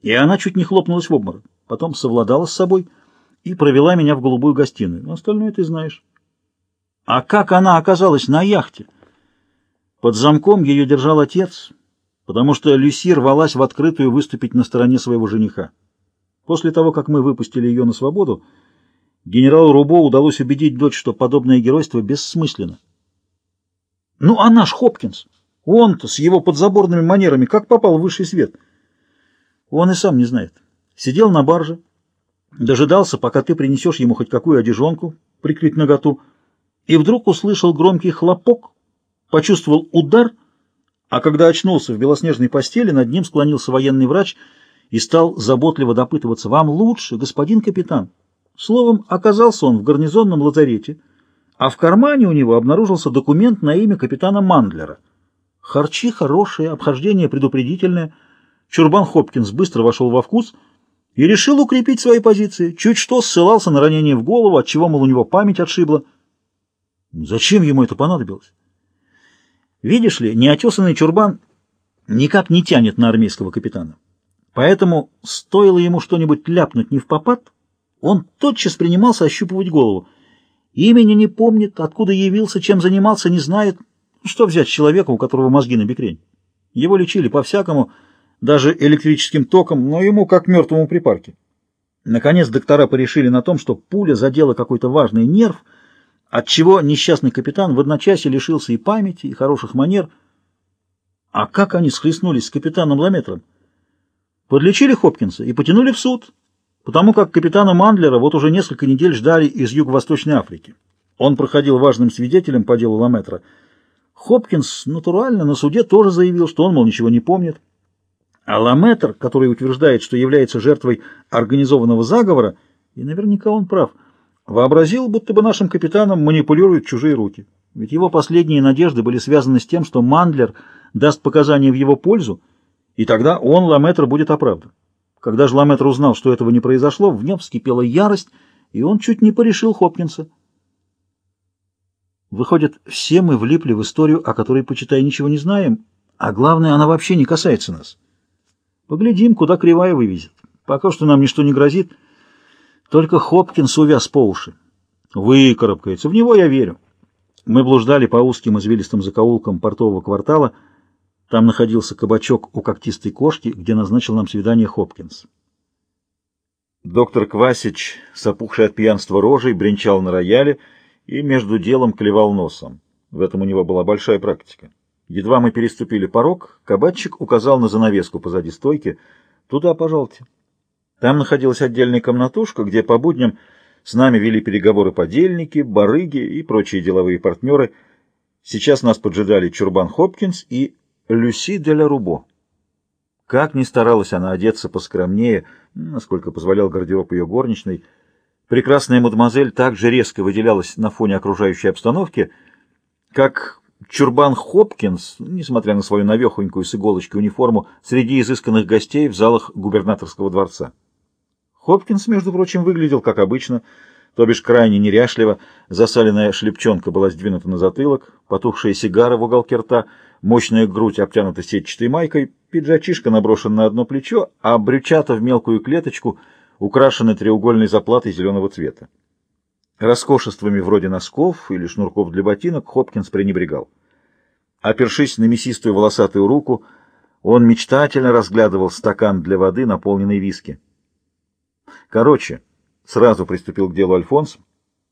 И она чуть не хлопнулась в обморок. Потом совладала с собой и провела меня в голубую гостиную. Остальное ты знаешь. А как она оказалась на яхте? Под замком ее держал отец, потому что Люси рвалась в открытую выступить на стороне своего жениха. После того, как мы выпустили ее на свободу, генералу Рубо удалось убедить дочь, что подобное геройство бессмысленно. Ну, а наш Хопкинс, он-то с его подзаборными манерами как попал в высший свет? Он и сам не знает. Сидел на барже, дожидался, пока ты принесешь ему хоть какую одежонку, прикрыть наготу, и вдруг услышал громкий хлопок, почувствовал удар, а когда очнулся в белоснежной постели, над ним склонился военный врач — и стал заботливо допытываться, «Вам лучше, господин капитан». Словом, оказался он в гарнизонном лазарете, а в кармане у него обнаружился документ на имя капитана Мандлера. Харчи хорошие, обхождение предупредительное. Чурбан Хопкинс быстро вошел во вкус и решил укрепить свои позиции. Чуть что ссылался на ранение в голову, отчего, мол, у него память отшибла. Зачем ему это понадобилось? Видишь ли, неотесанный чурбан никак не тянет на армейского капитана. Поэтому стоило ему что-нибудь ляпнуть не в попад, он тотчас принимался ощупывать голову. Имени не помнит, откуда явился, чем занимался, не знает. Что взять человека, у которого мозги на бекрень? Его лечили по-всякому, даже электрическим током, но ему как мертвому припарке. Наконец доктора порешили на том, что пуля задела какой-то важный нерв, отчего несчастный капитан в одночасье лишился и памяти, и хороших манер. А как они схлестнулись с капитаном Ламетром? Подлечили Хопкинса и потянули в суд, потому как капитана Мандлера вот уже несколько недель ждали из Юго-Восточной Африки. Он проходил важным свидетелем по делу Ламетра. Хопкинс натурально на суде тоже заявил, что он, мол, ничего не помнит. А Ламетр, который утверждает, что является жертвой организованного заговора, и наверняка он прав, вообразил, будто бы нашим капитаном манипулируют чужие руки. Ведь его последние надежды были связаны с тем, что Мандлер даст показания в его пользу, и тогда он, Ламетр, будет оправдан. Когда же Ламетр узнал, что этого не произошло, в нем вскипела ярость, и он чуть не порешил Хопкинса. Выходит, все мы влипли в историю, о которой, почитай, ничего не знаем, а главное, она вообще не касается нас. Поглядим, куда кривая вывезет. Пока что нам ничто не грозит, только Хопкинс увяз по уши. Выкарабкается, в него я верю. Мы блуждали по узким извилистым закоулкам портового квартала, там находился кабачок у когтистой кошки, где назначил нам свидание Хопкинс. Доктор Квасич, сопухший от пьянства рожей, бренчал на рояле и между делом клевал носом. В этом у него была большая практика. Едва мы переступили порог, кабачик указал на занавеску позади стойки. «Туда, пожалуйте». Там находилась отдельная комнатушка, где по будням с нами вели переговоры подельники, барыги и прочие деловые партнеры. Сейчас нас поджидали Чурбан Хопкинс и Люси де ля Рубо. Как ни старалась она одеться поскромнее, насколько позволял гардероб ее горничной, прекрасная мадемуазель также резко выделялась на фоне окружающей обстановки, как Чурбан Хопкинс, несмотря на свою навехонькую с иголочкой униформу, среди изысканных гостей в залах губернаторского дворца. Хопкинс, между прочим, выглядел как обычно, то бишь крайне неряшливо, засаленная шлепчонка была сдвинута на затылок, потухшая сигара в уголке рта — Мощная грудь обтянута сетчатой майкой, пиджачишка наброшен на одно плечо, а брючата в мелкую клеточку украшены треугольной заплатой зеленого цвета. Роскошествами вроде носков или шнурков для ботинок Хопкинс пренебрегал. Опершись на мясистую волосатую руку, он мечтательно разглядывал стакан для воды, наполненный виски. Короче, сразу приступил к делу Альфонс.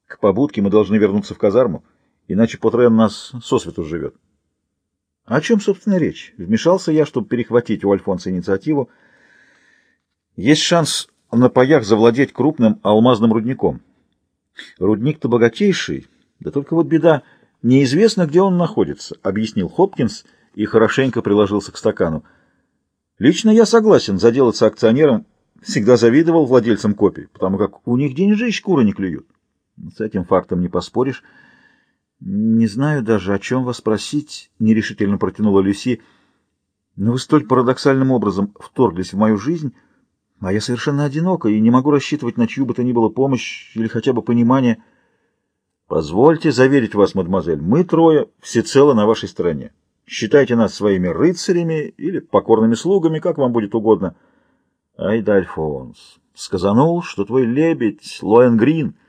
К побудке мы должны вернуться в казарму, иначе Потрен нас сосвету живет. О чем, собственно, речь? Вмешался я, чтобы перехватить у Альфонса инициативу. Есть шанс на паях завладеть крупным алмазным рудником. Рудник-то богатейший, да только вот беда, неизвестно, где он находится, объяснил Хопкинс и хорошенько приложился к стакану. Лично я согласен заделаться акционером, всегда завидовал владельцам копий, потому как у них деньжищ шкуры не клюют. С этим фактом не поспоришь. «Не знаю даже, о чем вас спросить», — нерешительно протянула Люси. «Но вы столь парадоксальным образом вторглись в мою жизнь, а я совершенно одинока и не могу рассчитывать на чью бы то ни было помощь или хотя бы понимание. Позвольте заверить вас, мадемуазель, мы трое всецело на вашей стороне. Считайте нас своими рыцарями или покорными слугами, как вам будет угодно. Ай да, Альфонс, сказанул, что твой лебедь, Лоэн Грин —